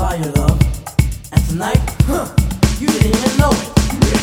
By your love. And tonight, huh, you didn't even know it.